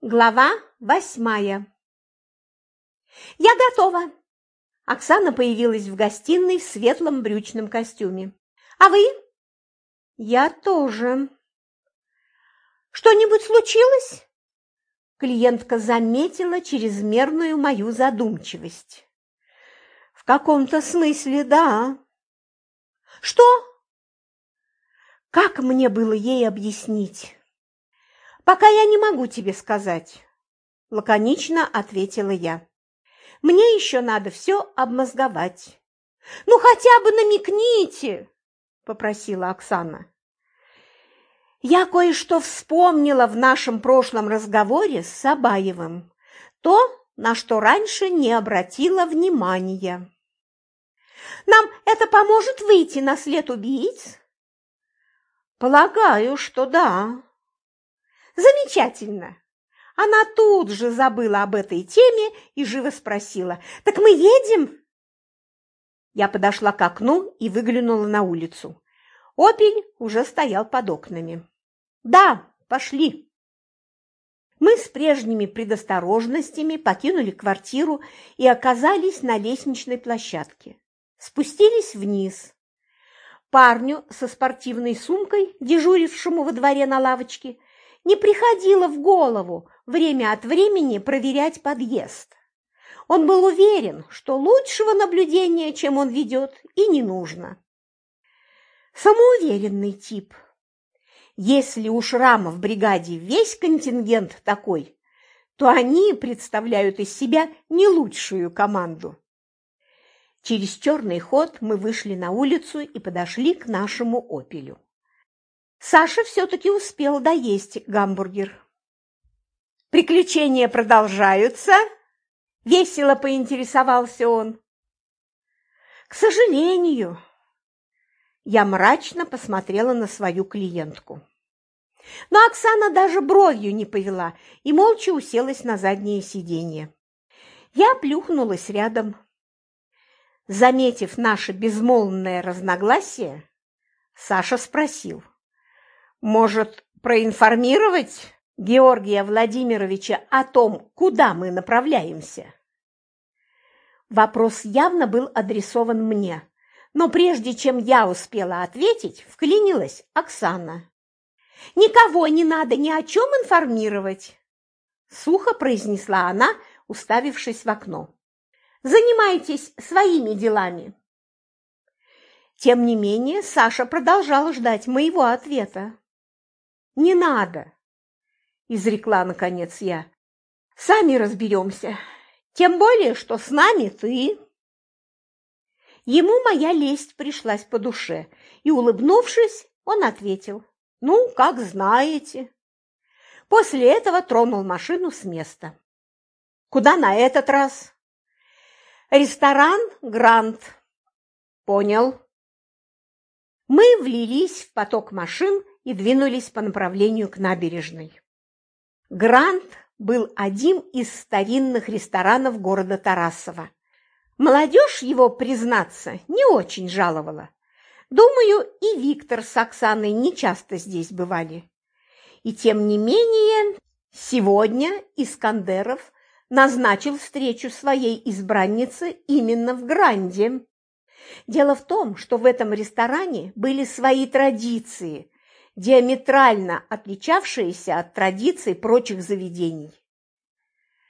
Глава восьмая «Я готова!» Оксана появилась в гостиной в светлом брючном костюме. «А вы?» «Я тоже». «Что-нибудь случилось?» Клиентка заметила чрезмерную мою задумчивость. «В каком-то смысле, да». «Что?» Как мне было ей объяснить? «Пока я не могу тебе сказать», – лаконично ответила я. «Мне еще надо все обмозговать». «Ну, хотя бы намекните», – попросила Оксана. Я кое-что вспомнила в нашем прошлом разговоре с Сабаевым. То, на что раньше не обратила внимания. «Нам это поможет выйти на след убийц?» «Полагаю, что да», Замечательно. Она тут же забыла об этой теме и живо спросила. «Так мы едем?» Я подошла к окну и выглянула на улицу. Опель уже стоял под окнами. «Да, пошли!» Мы с прежними предосторожностями покинули квартиру и оказались на лестничной площадке. Спустились вниз. Парню со спортивной сумкой, дежурившему во дворе на лавочке, не приходило в голову время от времени проверять подъезд. Он был уверен, что лучшего наблюдения, чем он ведет, и не нужно. Самоуверенный тип. Если у Шрама в бригаде весь контингент такой, то они представляют из себя не лучшую команду. Через черный ход мы вышли на улицу и подошли к нашему «Опелю». Саша все-таки успел доесть гамбургер. «Приключения продолжаются?» – весело поинтересовался он. «К сожалению». Я мрачно посмотрела на свою клиентку. Но Оксана даже бровью не повела и молча уселась на заднее сиденье. Я плюхнулась рядом. Заметив наше безмолвное разногласие, Саша спросил – может, проинформировать Георгия Владимировича о том, куда мы направляемся? Вопрос явно был адресован мне, но прежде чем я успела ответить, вклинилась Оксана. «Никого не надо ни о чем информировать!» Сухо произнесла она, уставившись в окно. «Занимайтесь своими делами!» Тем не менее, Саша продолжала ждать моего ответа. «Не надо!» – изрекла, наконец, я. «Сами разберемся, тем более, что с нами ты». Ему моя лесть пришлась по душе, и, улыбнувшись, он ответил, «Ну, как знаете». После этого тронул машину с места. «Куда на этот раз?» «Ресторан «Грант». «Понял». Мы влились в поток машин и двинулись по направлению к набережной. Грант был один из старинных ресторанов города Тарасова. Молодежь его, признаться, не очень жаловала. Думаю, и Виктор с Оксаной нечасто здесь бывали. И тем не менее, сегодня Искандеров назначил встречу своей избраннице именно в Гранде. Дело в том, что в этом ресторане были свои традиции, диаметрально отличавшиеся от традиций прочих заведений.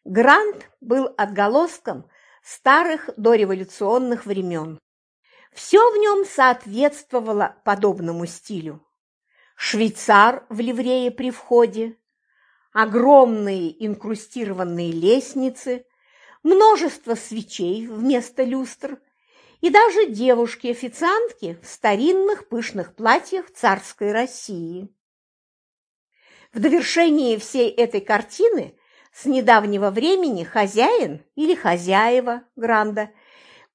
Грант был отголоском старых дореволюционных времен. Все в нем соответствовало подобному стилю. Швейцар в ливрее при входе, огромные инкрустированные лестницы, множество свечей вместо люстр и даже девушки-официантки в старинных пышных платьях царской России. В довершении всей этой картины с недавнего времени хозяин или хозяева Гранда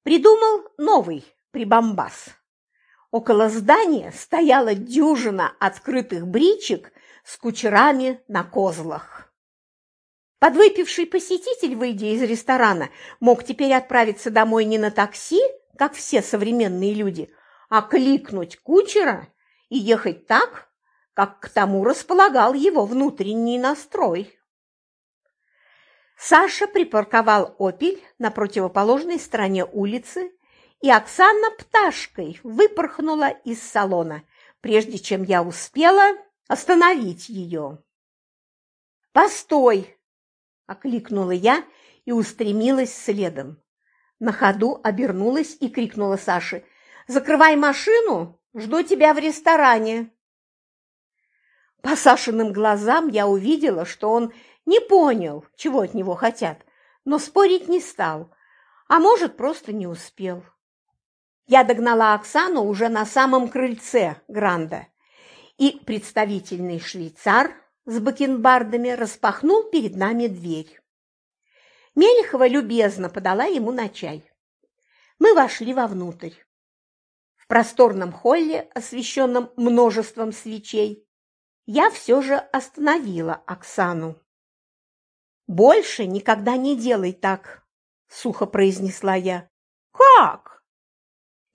придумал новый прибамбас. Около здания стояла дюжина открытых бричек с кучерами на козлах. Подвыпивший посетитель, выйдя из ресторана, мог теперь отправиться домой не на такси, как все современные люди, а кликнуть кучера и ехать так, как к тому располагал его внутренний настрой. Саша припарковал «Опель» на противоположной стороне улицы, и Оксана пташкой выпорхнула из салона, прежде чем я успела остановить ее. «Постой!» – окликнула я и устремилась следом. На ходу обернулась и крикнула Саше. «Закрывай машину, жду тебя в ресторане!» По Сашиным глазам я увидела, что он не понял, чего от него хотят, но спорить не стал, а может, просто не успел. Я догнала Оксану уже на самом крыльце Гранда, и представительный швейцар с бакенбардами распахнул перед нами дверь. Мелехова любезно подала ему на чай. Мы вошли вовнутрь. В просторном холле, освещенном множеством свечей, я все же остановила Оксану. «Больше никогда не делай так», – сухо произнесла я. «Как?»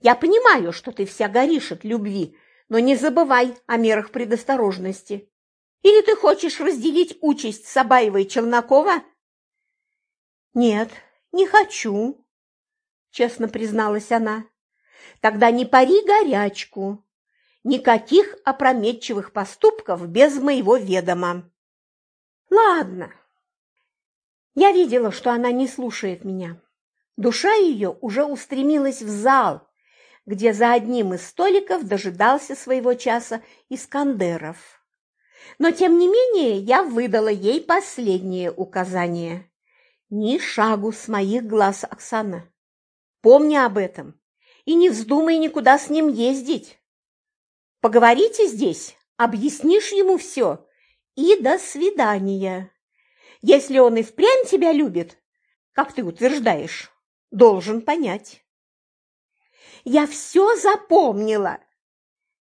«Я понимаю, что ты вся горишь от любви, но не забывай о мерах предосторожности. Или ты хочешь разделить участь Сабаева и Челнокова?» «Нет, не хочу», – честно призналась она. «Тогда не пари горячку. Никаких опрометчивых поступков без моего ведома». «Ладно». Я видела, что она не слушает меня. Душа ее уже устремилась в зал, где за одним из столиков дожидался своего часа Искандеров. Но, тем не менее, я выдала ей последнее указание. Ни шагу с моих глаз, Оксана. Помни об этом и не вздумай никуда с ним ездить. Поговорите здесь, объяснишь ему все, и до свидания. Если он и впрямь тебя любит, как ты утверждаешь, должен понять. Я все запомнила!»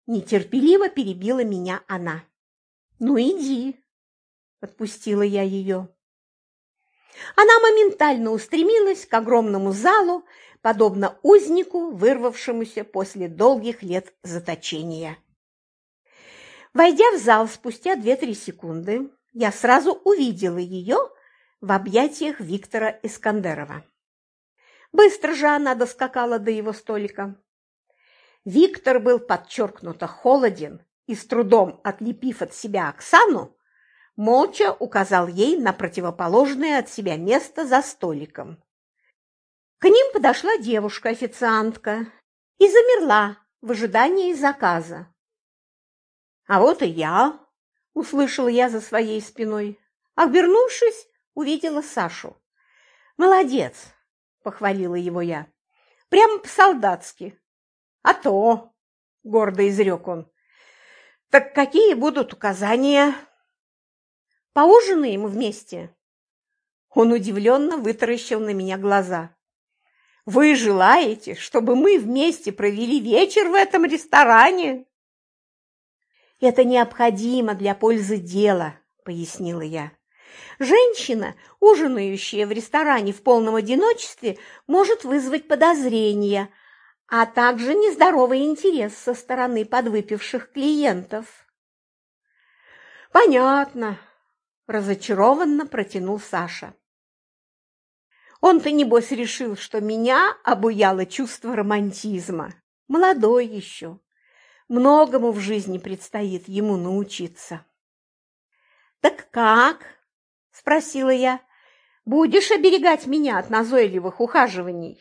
Нетерпеливо перебила меня она. «Ну, иди!» – отпустила я ее. Она моментально устремилась к огромному залу, подобно узнику, вырвавшемуся после долгих лет заточения. Войдя в зал спустя две-три секунды, я сразу увидела ее в объятиях Виктора Искандерова. Быстро же она доскакала до его столика. Виктор был подчеркнуто холоден и, с трудом отлепив от себя Оксану, молча указал ей на противоположное от себя место за столиком. К ним подошла девушка-официантка и замерла в ожидании заказа. «А вот и я!» – услышала я за своей спиной. Обернувшись, увидела Сашу. «Молодец! похвалила его я. Прямо по-солдатски. А то, гордо изрек он. Так какие будут указания? Поужинаем вместе. Он удивленно вытаращил на меня глаза. Вы желаете, чтобы мы вместе провели вечер в этом ресторане? Это необходимо для пользы дела, пояснила я. Женщина, ужинающая в ресторане в полном одиночестве, может вызвать подозрения, а также нездоровый интерес со стороны подвыпивших клиентов. «Понятно», – разочарованно протянул Саша. Он-то, небось, решил, что меня обуяло чувство романтизма. Молодой еще. Многому в жизни предстоит ему научиться. «Так как?» – спросила я. «Будешь оберегать меня от назойливых ухаживаний?»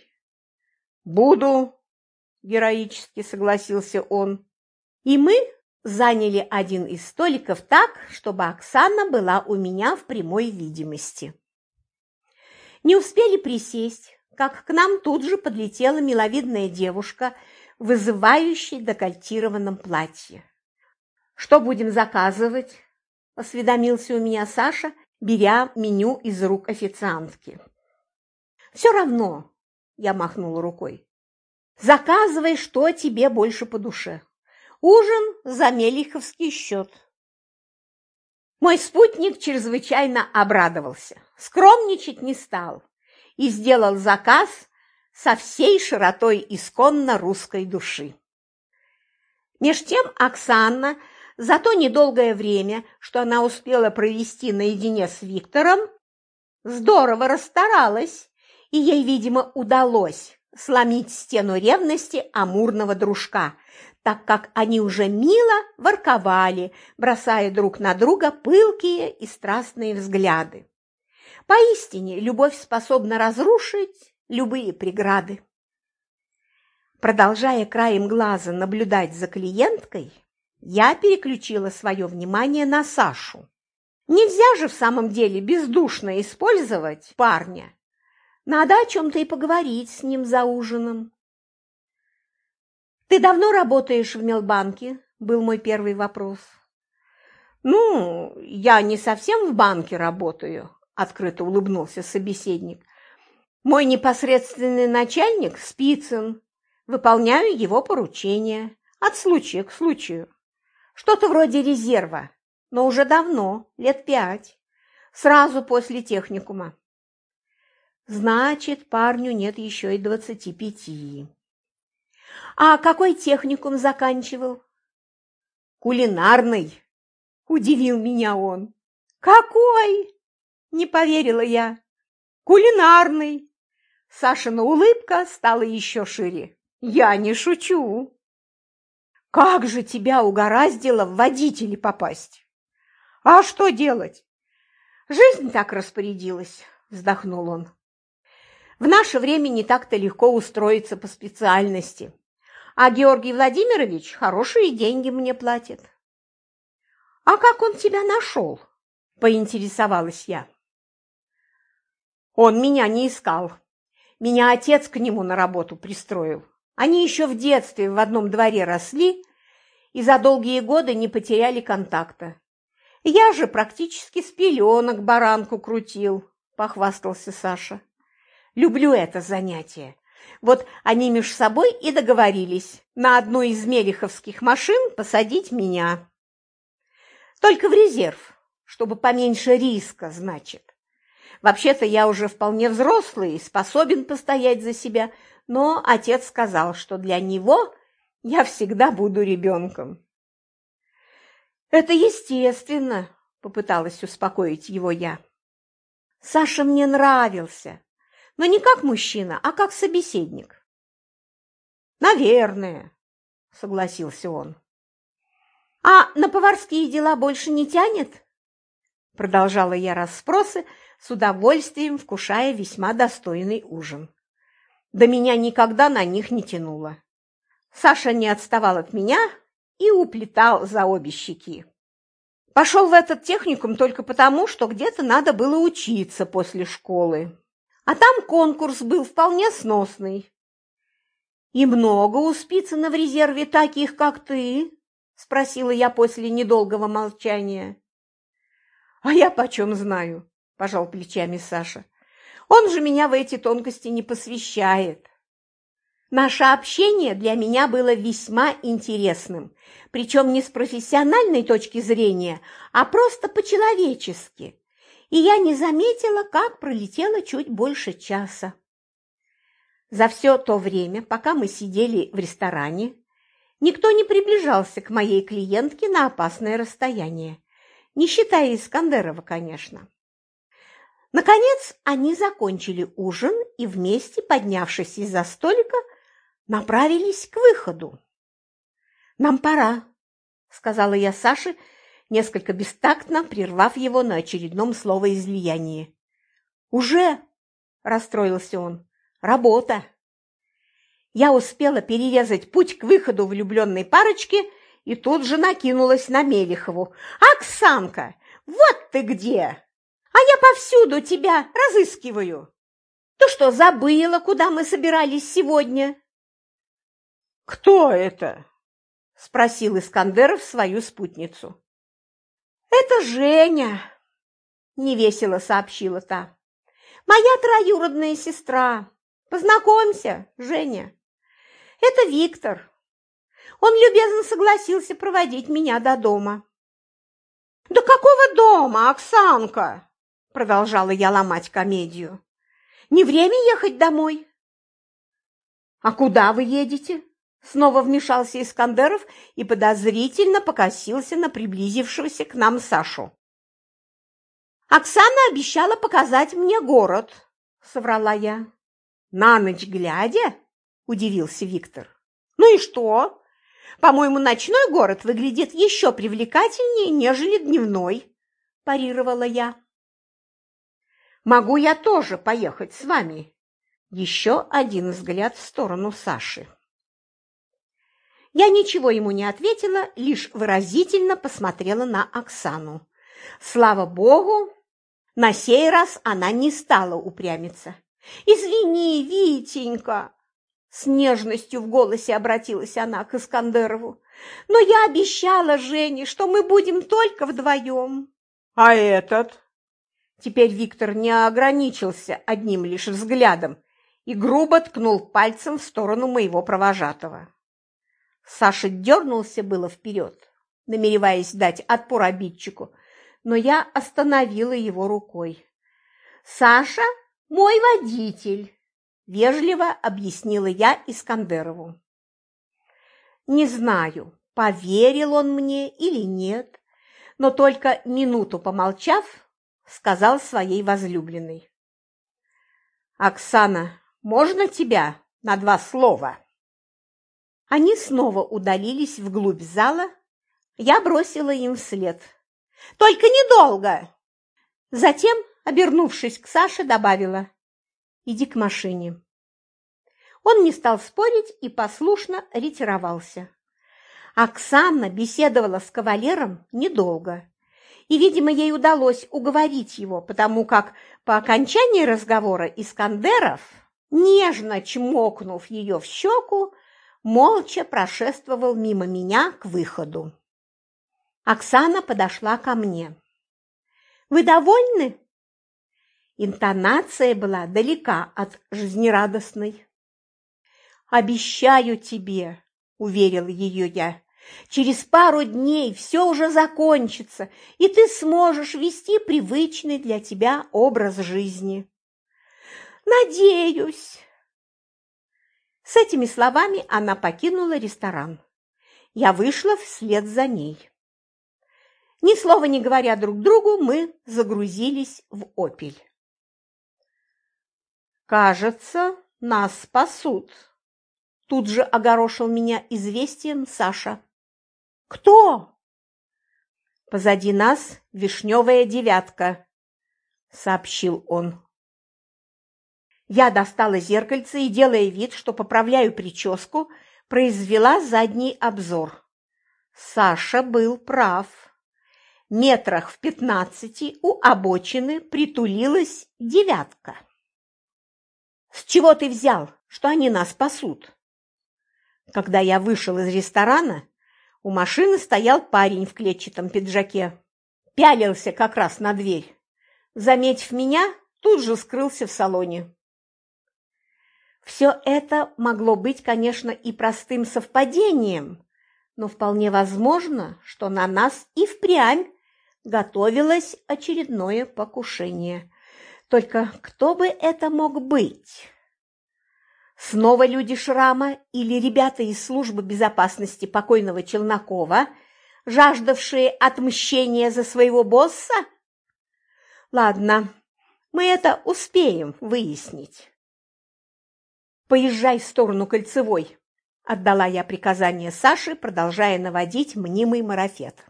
«Буду», – героически согласился он. И мы заняли один из столиков так, чтобы Оксана была у меня в прямой видимости. Не успели присесть, как к нам тут же подлетела миловидная девушка, вызывающая декольтированном платье. «Что будем заказывать?» – осведомился у меня Саша беря меню из рук официантки. «Все равно», – я махнула рукой, – «заказывай, что тебе больше по душе. Ужин за мелиховский счет». Мой спутник чрезвычайно обрадовался, скромничать не стал и сделал заказ со всей широтой исконно русской души. Меж тем Оксана – за то недолгое время, что она успела провести наедине с Виктором, здорово расстаралась, и ей, видимо, удалось сломить стену ревности амурного дружка, так как они уже мило ворковали, бросая друг на друга пылкие и страстные взгляды. Поистине, любовь способна разрушить любые преграды. Продолжая краем глаза наблюдать за клиенткой, я переключила свое внимание на Сашу. Нельзя же в самом деле бездушно использовать парня. Надо о чем-то и поговорить с ним за ужином. «Ты давно работаешь в Мелбанке?» – был мой первый вопрос. «Ну, я не совсем в банке работаю», – открыто улыбнулся собеседник. «Мой непосредственный начальник – Спицын. Выполняю его поручения от случая к случаю. Что-то вроде резерва, но уже давно, лет пять, сразу после техникума. Значит, парню нет еще и двадцати пяти. А какой техникум заканчивал? Кулинарный, удивил меня он. Какой? Не поверила я. Кулинарный. Сашина улыбка стала еще шире. Я не шучу. Как же тебя угораздило в водители попасть? А что делать? Жизнь так распорядилась, вздохнул он. В наше время не так-то легко устроиться по специальности. А Георгий Владимирович хорошие деньги мне платит. А как он тебя нашел? Поинтересовалась я. Он меня не искал. Меня отец к нему на работу пристроил. Они еще в детстве в одном дворе росли и за долгие годы не потеряли контакта. Я же практически с пеленок баранку крутил, похвастался Саша. Люблю это занятие. Вот они меж собой и договорились на одну из мелиховских машин посадить меня. Только в резерв, чтобы поменьше риска, значит. Вообще-то я уже вполне взрослый и способен постоять за себя, но отец сказал, что для него я всегда буду ребенком. «Это естественно», – попыталась успокоить его я. Саша мне нравился, но не как мужчина, а как собеседник. «Наверное», – согласился он. «А на поварские дела больше не тянет?» Продолжала я расспросы, с удовольствием вкушая весьма достойный ужин. До меня никогда на них не тянуло. Саша не отставал от меня и уплетал за обе щеки. Пошел в этот техникум только потому, что где-то надо было учиться после школы. А там конкурс был вполне сносный. «И много у Спицына в резерве таких, как ты?» – спросила я после недолгого молчания. «А я почем знаю?» – пожал плечами Саша. Он же меня в эти тонкости не посвящает. Наше общение для меня было весьма интересным, причем не с профессиональной точки зрения, а просто по-человечески, и я не заметила, как пролетело чуть больше часа. За все то время, пока мы сидели в ресторане, никто не приближался к моей клиентке на опасное расстояние, не считая Искандерова, конечно. Наконец они закончили ужин и вместе, поднявшись из-за столика, направились к выходу. «Нам пора», – сказала я Саше, несколько бестактно прервав его на очередном словоизлиянии. «Уже?» – расстроился он. «Работа!» Я успела перерезать путь к выходу влюбленной парочки и тут же накинулась на Мелихову. «Оксанка, вот ты где!» а я повсюду тебя разыскиваю. Ты что, забыла, куда мы собирались сегодня?» «Кто это?» – спросил Искандеров свою спутницу. «Это Женя», – невесело сообщила та. «Моя троюродная сестра. Познакомься, Женя. Это Виктор. Он любезно согласился проводить меня до дома». «Да какого дома, Оксанка?» продолжала я ломать комедию. Не время ехать домой. А куда вы едете? Снова вмешался Искандеров и подозрительно покосился на приблизившегося к нам Сашу. Оксана обещала показать мне город, соврала я. На ночь глядя? Удивился Виктор. Ну и что? По-моему, ночной город выглядит еще привлекательнее, нежели дневной, парировала я. Могу я тоже поехать с вами? Еще один взгляд в сторону Саши. Я ничего ему не ответила, лишь выразительно посмотрела на Оксану. Слава богу, на сей раз она не стала упрямиться. «Извини, Витенька!» С нежностью в голосе обратилась она к Искандерову. «Но я обещала Жене, что мы будем только вдвоем». «А этот?» Теперь Виктор не ограничился одним лишь взглядом и грубо ткнул пальцем в сторону моего провожатого. Саша дернулся было вперед, намереваясь дать отпор обидчику, но я остановила его рукой. «Саша – мой водитель», – вежливо объяснила я Искандерову. Не знаю, поверил он мне или нет, но только минуту помолчав, сказал своей возлюбленной. «Оксана, можно тебя на два слова?» Они снова удалились вглубь зала. Я бросила им вслед. «Только недолго!» Затем, обернувшись к Саше, добавила. «Иди к машине». Он не стал спорить и послушно ретировался. Оксана беседовала с кавалером недолго. И, видимо, ей удалось уговорить его, потому как по окончании разговора Искандеров, нежно чмокнув ее в щеку, молча прошествовал мимо меня к выходу. Оксана подошла ко мне. «Вы довольны?» Интонация была далека от жизнерадостной. «Обещаю тебе», – уверил ее я, – «через пару дней все уже закончится, и ты сможешь вести привычный для тебя образ жизни». «Надеюсь», с этими словами она покинула ресторан. Я вышла вслед за ней. Ни слова не говоря друг другу, мы загрузились в «Опель». «Кажется, нас спасут», – тут же огорошил меня известием Саша. «Кто?» «Позади нас вишневая девятка», – сообщил он. Я достала зеркальце и, делая вид, что поправляю прическу, произвела задний обзор. Саша был прав. Метрах в пятнадцати у обочины притулилась девятка. «С чего ты взял, что они нас спасут?» Когда я вышел из ресторана, у машины стоял парень в клетчатом пиджаке. Пялился как раз на дверь. Заметив меня, тут же скрылся в салоне. Все это могло быть, конечно, и простым совпадением, но вполне возможно, что на нас и впрямь готовилось очередное покушение. Только кто бы это мог быть? Снова люди Шрама или ребята из службы безопасности покойного Челнокова, жаждавшие отмщения за своего босса? Ладно, мы это успеем выяснить. «Поезжай в сторону кольцевой», – отдала я приказание Саше, продолжая наводить мнимый марафет.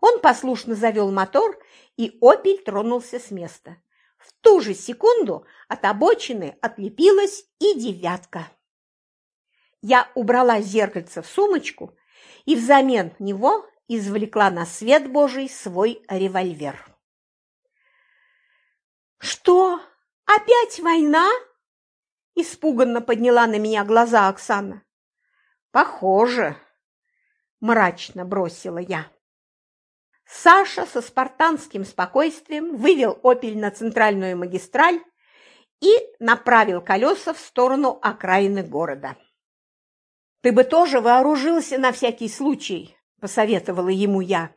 Он послушно завел мотор, и «Опель» тронулся с места. В ту же секунду от обочины отлепилась и девятка. Я убрала зеркальце в сумочку и взамен него извлекла на свет Божий свой револьвер. «Что? Опять война?» Испуганно подняла на меня глаза Оксана. Похоже, мрачно бросила я. Саша со спартанским спокойствием вывел «Опель» на центральную магистраль и направил колеса в сторону окраины города. «Ты бы тоже вооружился на всякий случай», – посоветовала ему я.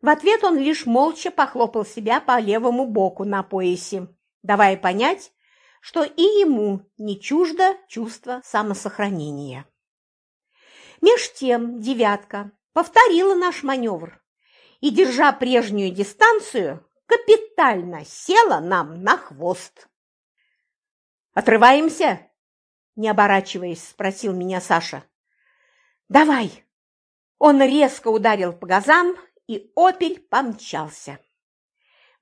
В ответ он лишь молча похлопал себя по левому боку на поясе, давая понять, что и ему не чуждо чувство самосохранения. Меж тем девятка повторила наш маневр и, держа прежнюю дистанцию, капитально села нам на хвост. «Отрываемся?» – не оборачиваясь, спросил меня Саша. «Давай!» Он резко ударил по газам, и «Опель» помчался.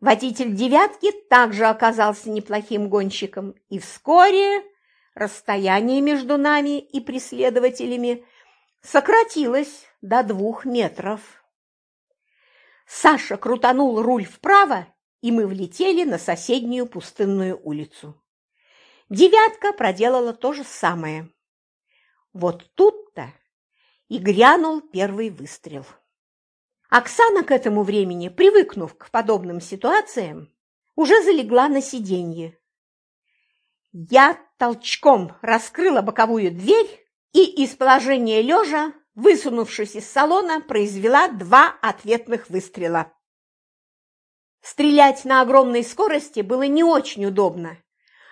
Водитель «девятки» также оказался неплохим гонщиком, и вскоре расстояние между нами и преследователями сократилось до двух метров. Саша крутанул руль вправо, и мы влетели на соседнюю пустынную улицу. «девятка» проделала то же самое. Вот тут-то и грянул первый выстрел. Оксана к этому времени, привыкнув к подобным ситуациям, уже залегла на сиденье. Я толчком раскрыла боковую дверь и из положения лежа, высунувшись из салона, произвела два ответных выстрела. Стрелять на огромной скорости было не очень удобно.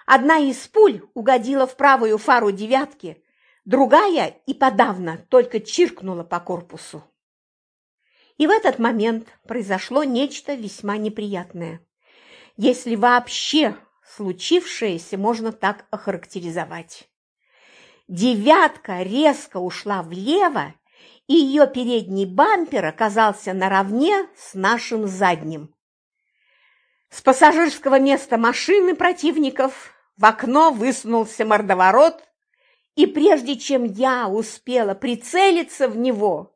Одна из пуль угодила в правую фару девятки, другая и подавно только чиркнула по корпусу. И в этот момент произошло нечто весьма неприятное. Если вообще случившееся можно так охарактеризовать. Девятка резко ушла влево, и ее передний бампер оказался наравне с нашим задним. С пассажирского места машины противников в окно высунулся мордоворот, и прежде чем я успела прицелиться в него,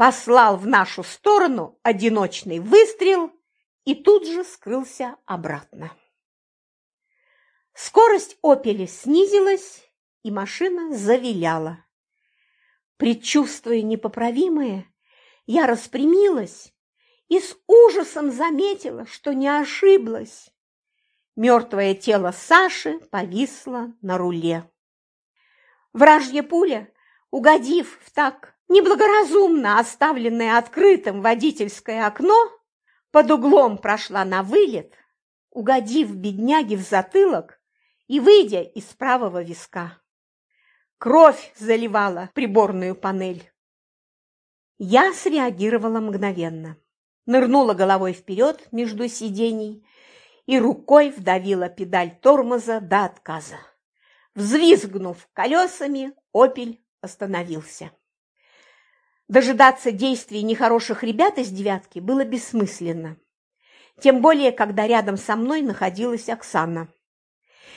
послал в нашу сторону одиночный выстрел и тут же скрылся обратно. Скорость «Опеля» снизилась, и машина завиляла. Предчувствуя непоправимое, я распрямилась и с ужасом заметила, что не ошиблась. Мертвое тело Саши повисло на руле. Вражья пуля, угодив в так неблагоразумно оставленное открытым водительское окно, под углом прошла на вылет, угодив бедняге в затылок и выйдя из правого виска. Кровь заливала приборную панель. Я среагировала мгновенно, нырнула головой вперед между сидений и рукой вдавила педаль тормоза до отказа. Взвизгнув колесами, «Опель» остановился. Дожидаться действий нехороших ребят из «девятки» было бессмысленно. Тем более, когда рядом со мной находилась Оксана.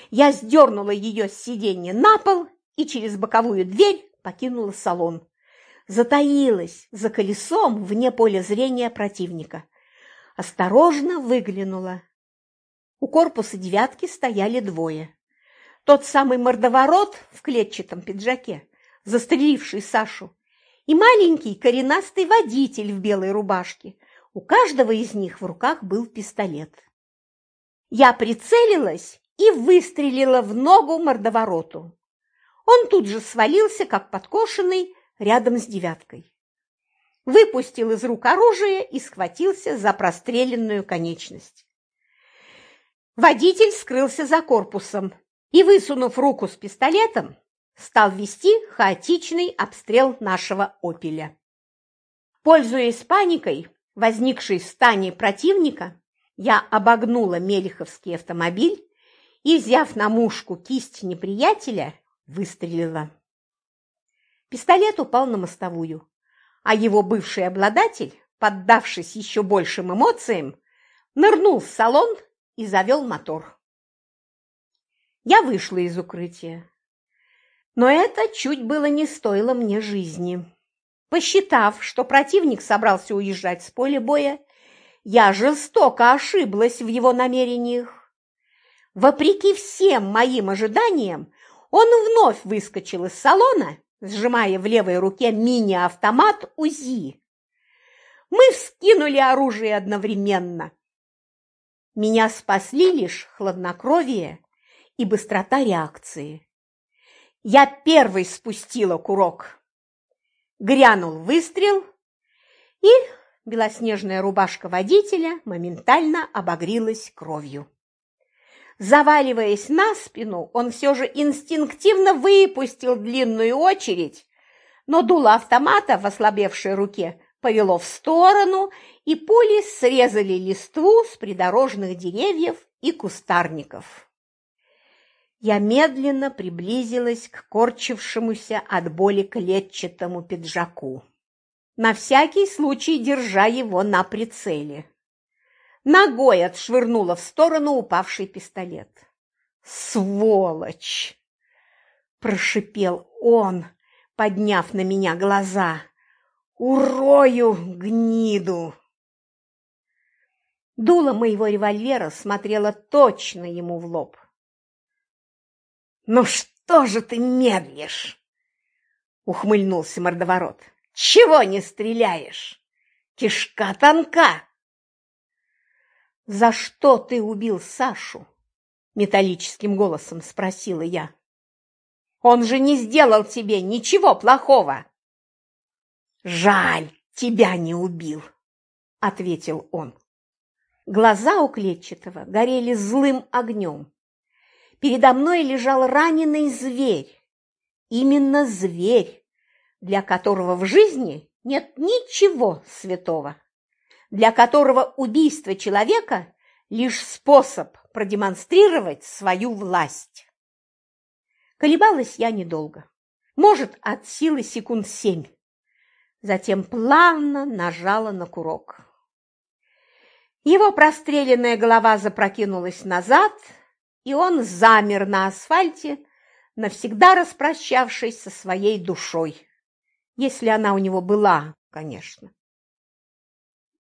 Я сдернула ее с сиденья на пол и через боковую дверь покинула салон. Затаилась за колесом вне поля зрения противника. Осторожно выглянула. У корпуса «девятки» стояли двое. Тот самый мордоворот в клетчатом пиджаке, застреливший Сашу, и маленький коренастый водитель в белой рубашке. У каждого из них в руках был пистолет. Я прицелилась и выстрелила в ногу мордовороту. Он тут же свалился, как подкошенный, рядом с девяткой. Выпустил из рук оружие и схватился за простреленную конечность. Водитель скрылся за корпусом и, высунув руку с пистолетом, стал вести хаотичный обстрел нашего «Опеля». Пользуясь паникой, возникшей в стане противника, я обогнула Мелиховский автомобиль и, взяв на мушку кисть неприятеля, выстрелила. Пистолет упал на мостовую, а его бывший обладатель, поддавшись еще большим эмоциям, нырнул в салон и завел мотор. Я вышла из укрытия. Но это чуть было не стоило мне жизни. Посчитав, что противник собрался уезжать с поля боя, я жестоко ошиблась в его намерениях. Вопреки всем моим ожиданиям, он вновь выскочил из салона, сжимая в левой руке мини-автомат УЗИ. Мы вскинули оружие одновременно. Меня спасли лишь хладнокровие и быстрота реакции. Я первый спустила курок. Грянул выстрел, и белоснежная рубашка водителя моментально обогрелась кровью. Заваливаясь на спину, он все же инстинктивно выпустил длинную очередь, но дуло автомата в ослабевшей руке повело в сторону, и пули срезали листву с придорожных деревьев и кустарников. Я медленно приблизилась к корчившемуся от боли клетчатому пиджаку, на всякий случай держа его на прицеле. Ногой отшвырнула в сторону упавший пистолет. «Сволочь!» – прошипел он, подняв на меня глаза. «Урою гниду!» Дуло моего револьвера смотрело точно ему в лоб. «Ну что же ты медлишь?» — ухмыльнулся мордоворот. «Чего не стреляешь? Кишка тонка!» «За что ты убил Сашу?» — металлическим голосом спросила я. «Он же не сделал тебе ничего плохого!» «Жаль, тебя не убил!» — ответил он. Глаза у Клетчатого горели злым огнем. Передо мной лежал раненый зверь. Именно зверь, для которого в жизни нет ничего святого, для которого убийство человека – лишь способ продемонстрировать свою власть. Колебалась я недолго, может, от силы секунд семь. Затем плавно нажала на курок. Его простреленная голова запрокинулась назад – и он замер на асфальте, навсегда распрощавшись со своей душой, если она у него была, конечно.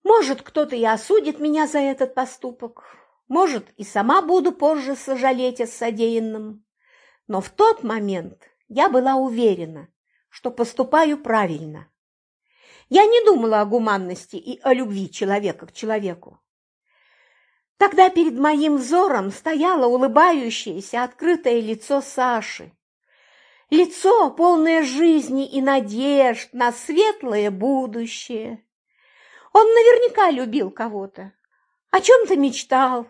Может, кто-то и осудит меня за этот поступок, может, и сама буду позже сожалеть о содеянном, но в тот момент я была уверена, что поступаю правильно. Я не думала о гуманности и о любви человека к человеку. Тогда перед моим взором стояло улыбающееся открытое лицо Саши. Лицо, полное жизни и надежд на светлое будущее. Он наверняка любил кого-то, о чем-то мечтал.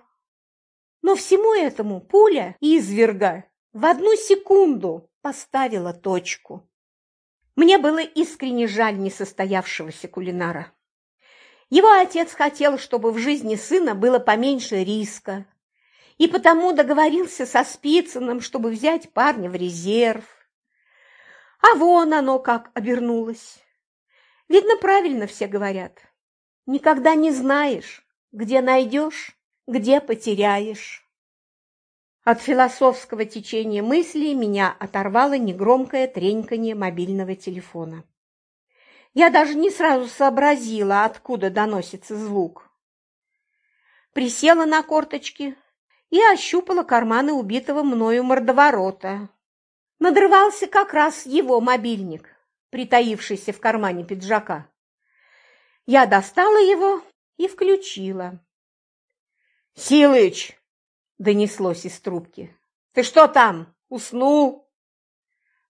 Но всему этому пуля изверга в одну секунду поставила точку. Мне было искренне жаль несостоявшегося кулинара. Его отец хотел, чтобы в жизни сына было поменьше риска, и потому договорился со Спицыным, чтобы взять парня в резерв. А вон оно как обернулось. Видно, правильно все говорят. Никогда не знаешь, где найдешь, где потеряешь. От философского течения мыслей меня оторвало негромкое треньканье мобильного телефона. Я даже не сразу сообразила, откуда доносится звук. Присела на корточки и ощупала карманы убитого мною мордоворота. Надрывался как раз его мобильник, притаившийся в кармане пиджака. Я достала его и включила. «Силыч!» – донеслось из трубки. «Ты что там, уснул?»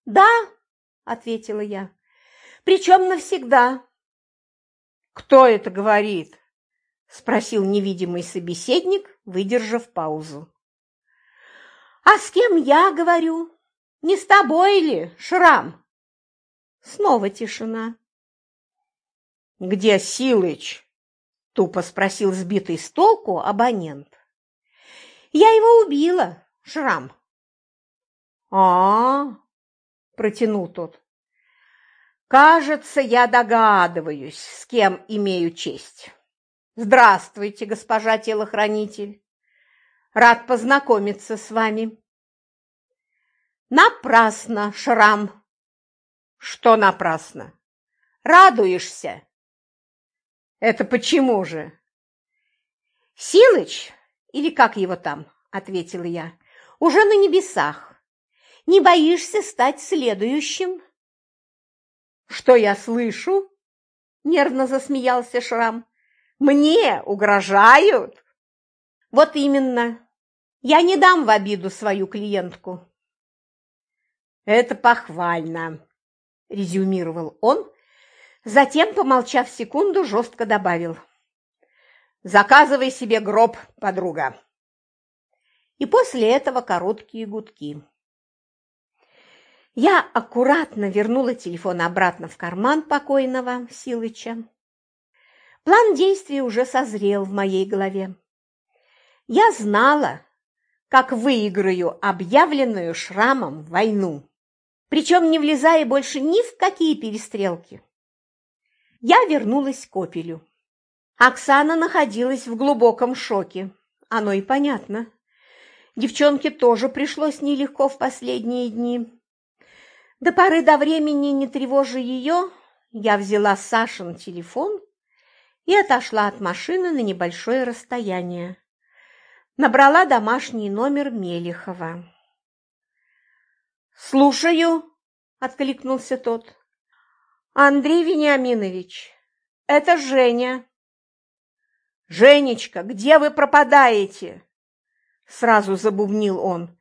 «Да», – ответила я причем навсегда. «Кто это говорит?» – спросил невидимый собеседник, выдержав паузу. «А с кем я говорю? Не с тобой ли, Шрам?» Снова тишина. «Где Силыч?» – тупо спросил сбитый с толку абонент. «Я его убила, Шрам». «А-а-а!» – протянул тот. Кажется, я догадываюсь, с кем имею честь. Здравствуйте, госпожа телохранитель. Рад познакомиться с вами. Напрасно, Шрам. Что напрасно? Радуешься? Это почему же? Силыч, или как его там, ответила я, уже на небесах. Не боишься стать следующим? «Что я слышу?» – нервно засмеялся Шрам. «Мне угрожают?» «Вот именно. Я не дам в обиду свою клиентку». «Это похвально», – резюмировал он, затем, помолчав секунду, жестко добавил. «Заказывай себе гроб, подруга». И после этого короткие гудки. Я аккуратно вернула телефон обратно в карман покойного Силыча, План действий уже созрел в моей голове. Я знала, как выиграю объявленную шрамом войну, причем не влезая больше ни в какие перестрелки. Я вернулась к Опелю. Оксана находилась в глубоком шоке. Оно и понятно. Девчонке тоже пришлось нелегко в последние дни. До поры до времени, не тревожа ее, я взяла Сашин телефон и отошла от машины на небольшое расстояние. Набрала домашний номер Мелихова. «Слушаю», — откликнулся тот. «Андрей Вениаминович, это Женя». «Женечка, где вы пропадаете?» Сразу забубнил он.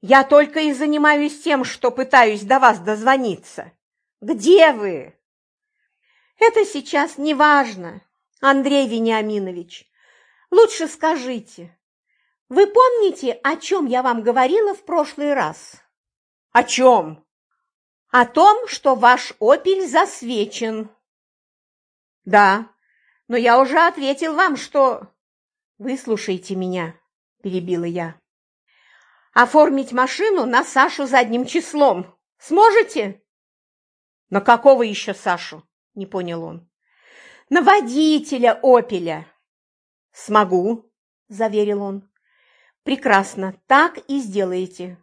«Я только и занимаюсь тем, что пытаюсь до вас дозвониться. Где вы?» «Это сейчас не важно, Андрей Вениаминович. Лучше скажите, вы помните, о чем я вам говорила в прошлый раз?» «О чем?» «О том, что ваш опель засвечен». «Да, но я уже ответил вам, что...» «Выслушайте меня», – перебила я. «Оформить машину на Сашу задним числом сможете?» «На какого еще Сашу?» – не понял он. «На водителя «Опеля». «Смогу», – заверил он. «Прекрасно, так и сделаете.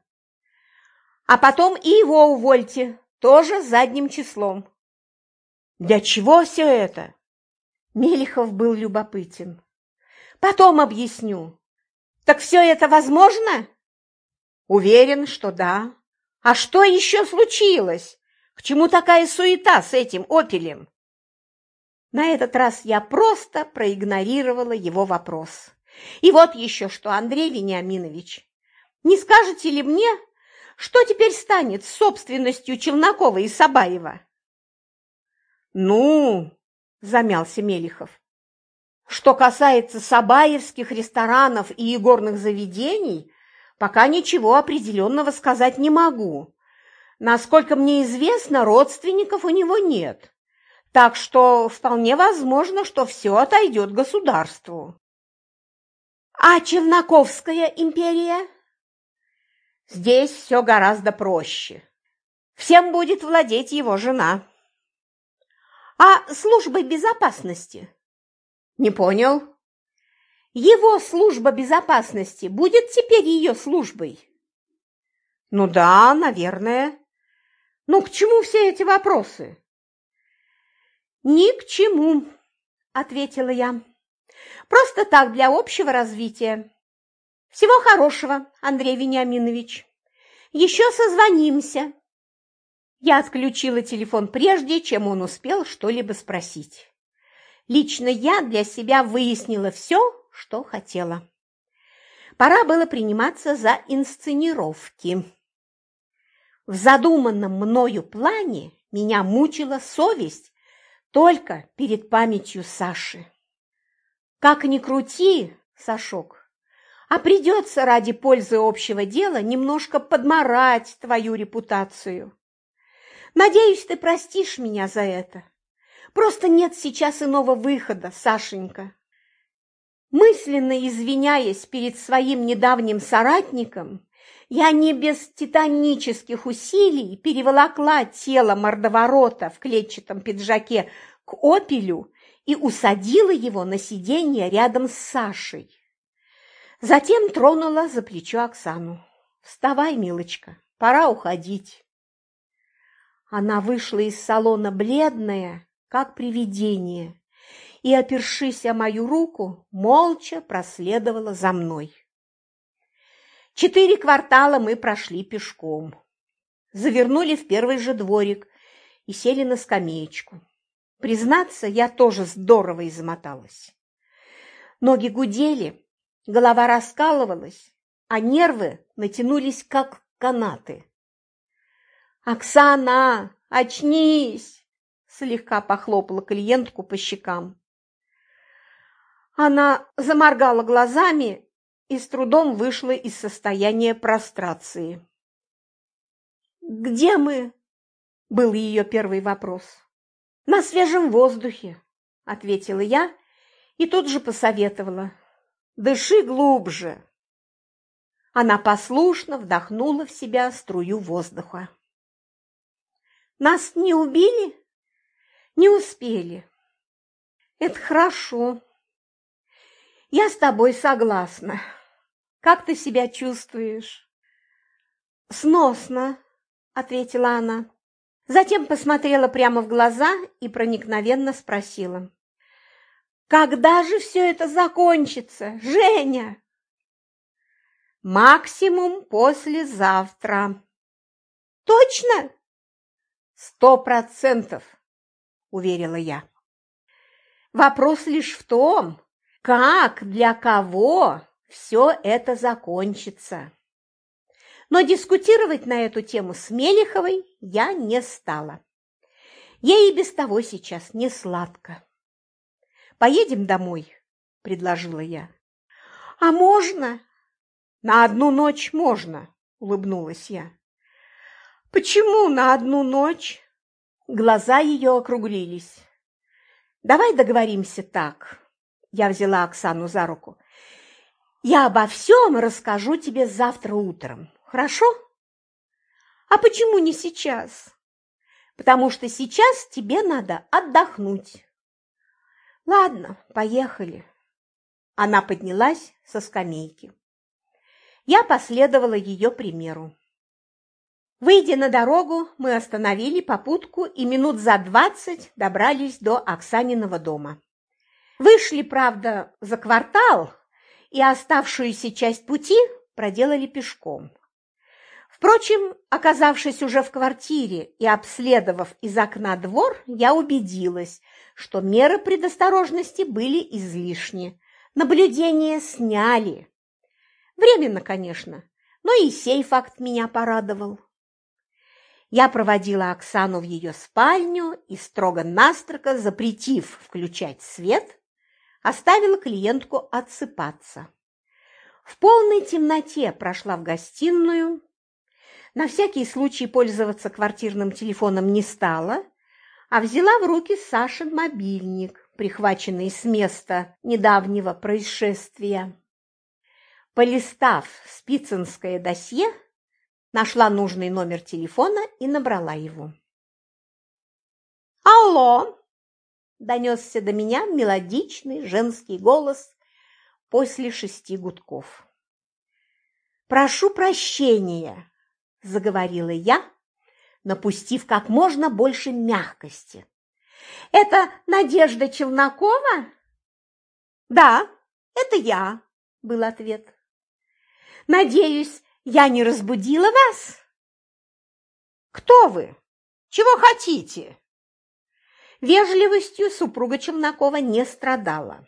А потом и его увольте, тоже задним числом». «Для чего все это?» Мелихов был любопытен. Потом объясню. Так все это возможно? Уверен, что да. А что еще случилось? К чему такая суета с этим опелем? На этот раз я просто проигнорировала его вопрос. И вот еще что, Андрей Вениаминович, не скажете ли мне, что теперь станет с собственностью Челнокова и Сабаева? Ну, замялся Мелихов. Что касается сабаевских ресторанов и игорных заведений, пока ничего определенного сказать не могу. Насколько мне известно, родственников у него нет. Так что вполне возможно, что все отойдет государству. А Челноковская империя? Здесь все гораздо проще. Всем будет владеть его жена. А службой безопасности? Не понял. Его служба безопасности будет теперь ее службой? Ну да, наверное. Ну к чему все эти вопросы? Ни к чему, ответила я. Просто так, для общего развития. Всего хорошего, Андрей Вениаминович. Еще созвонимся. Я отключила телефон прежде, чем он успел что-либо спросить. Лично я для себя выяснила все, что хотела. Пора было приниматься за инсценировки. В задуманном мною плане меня мучила совесть только перед памятью Саши. Как ни крути, Сашок, а придется ради пользы общего дела немножко подмарать твою репутацию. Надеюсь, ты простишь меня за это. Просто нет сейчас иного выхода, Сашенька. Мысленно извиняясь перед своим недавним соратником, я не без титанических усилий переволокла тело мордоворота в клетчатом пиджаке к опелю и усадила его на сиденье рядом с Сашей. Затем тронула за плечо Оксану. «Вставай, милочка, пора уходить». Она вышла из салона бледная, как привидение, и, опершись о мою руку, молча проследовала за мной. Четыре квартала мы прошли пешком, завернули в первый же дворик и сели на скамеечку. Признаться, я тоже здорово измоталась. Ноги гудели, голова раскалывалась, а нервы натянулись, как канаты. «Оксана, очнись!» – слегка похлопала клиентку по щекам. Она заморгала глазами и с трудом вышла из состояния прострации. «Где мы?» – был ее первый вопрос. «На свежем воздухе», – ответила я И тут же посоветовала. Дыши глубже. Она послушно вдохнула в себя струю воздуха. Нас не убили? Не успели. Это хорошо. Я с тобой согласна. Как ты себя чувствуешь? Сносно, ответила она. Затем посмотрела прямо в глаза и проникновенно спросила. Когда же все это закончится, Женя? Максимум послезавтра. Точно? Сто процентов, уверила я. Вопрос лишь в том, как, для кого все это закончится. Но дискутировать на эту тему с Мелеховой я не стала. Ей и без того сейчас не сладко. «Поедем домой», – предложила я. «А можно?» «На одну ночь можно», – улыбнулась я. «Почему на одну ночь?» Глаза ее округлились. «Давай договоримся так». Я взяла Оксану за руку. «Я обо всем расскажу тебе завтра утром, хорошо?» «А почему не сейчас?» «Потому что сейчас тебе надо отдохнуть». «Ладно, поехали». Она поднялась со скамейки. Я последовала ее примеру. Выйдя на дорогу, мы остановили попутку и минут за двадцать добрались до Оксаниного дома. Вышли, правда, за квартал и оставшуюся часть пути проделали пешком. Впрочем, оказавшись уже в квартире и обследовав из окна двор, я убедилась, что меры предосторожности были излишни. Наблюдение сняли. Временно, конечно, но и сей факт меня порадовал. Я проводила Оксану в ее спальню и строго-настрого, запретив включать свет, оставила клиентку отсыпаться. В полной темноте прошла в гостиную, на всякий случай пользоваться квартирным телефоном не стала, а взяла в руки Сашин мобильник, прихваченный с места недавнего происшествия. Полистав спицинское досье, нашла нужный номер телефона и набрала его. «Алло!» – донесся до меня мелодичный женский голос после шести гудков. «Прошу прощения!» – заговорила я, напустив как можно больше мягкости. «Это Надежда Челнокова?» «Да, это я», – был ответ. «Надеюсь, я не разбудила вас?» «Кто вы? Чего хотите?» Вежливостью супруга Челнокова не страдала.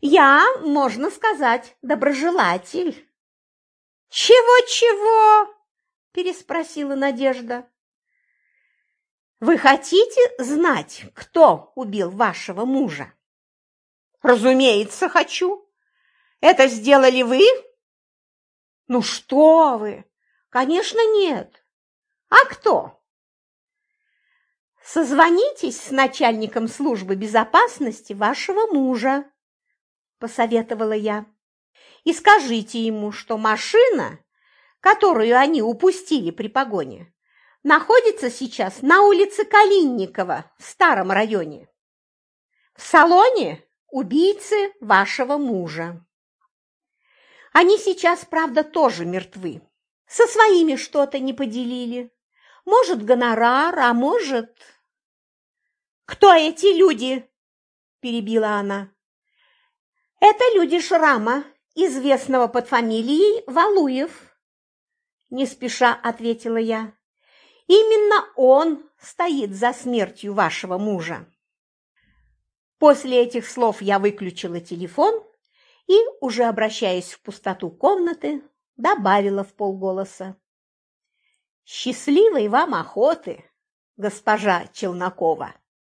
«Я, можно сказать, доброжелатель». «Чего-чего?» – переспросила Надежда. «Вы хотите знать, кто убил вашего мужа?» «Разумеется, хочу. Это сделали вы?» Ну что вы? Конечно, нет. А кто? Созвонитесь с начальником службы безопасности вашего мужа, посоветовала я. И скажите ему, что машина, которую они упустили при погоне, находится сейчас на улице Калинникова в старом районе. В салоне убийцы вашего мужа. Они сейчас, правда, тоже мертвы. Со своими что-то не поделили. Может, гонорар, а может... «Кто эти люди?» – перебила она. «Это люди Шрама, известного под фамилией Валуев», – не спеша ответила я. «Именно он стоит за смертью вашего мужа». После этих слов я выключила телефон и, уже обращаясь в пустоту комнаты, добавила в полголоса. «Счастливой вам охоты, госпожа Челнокова!»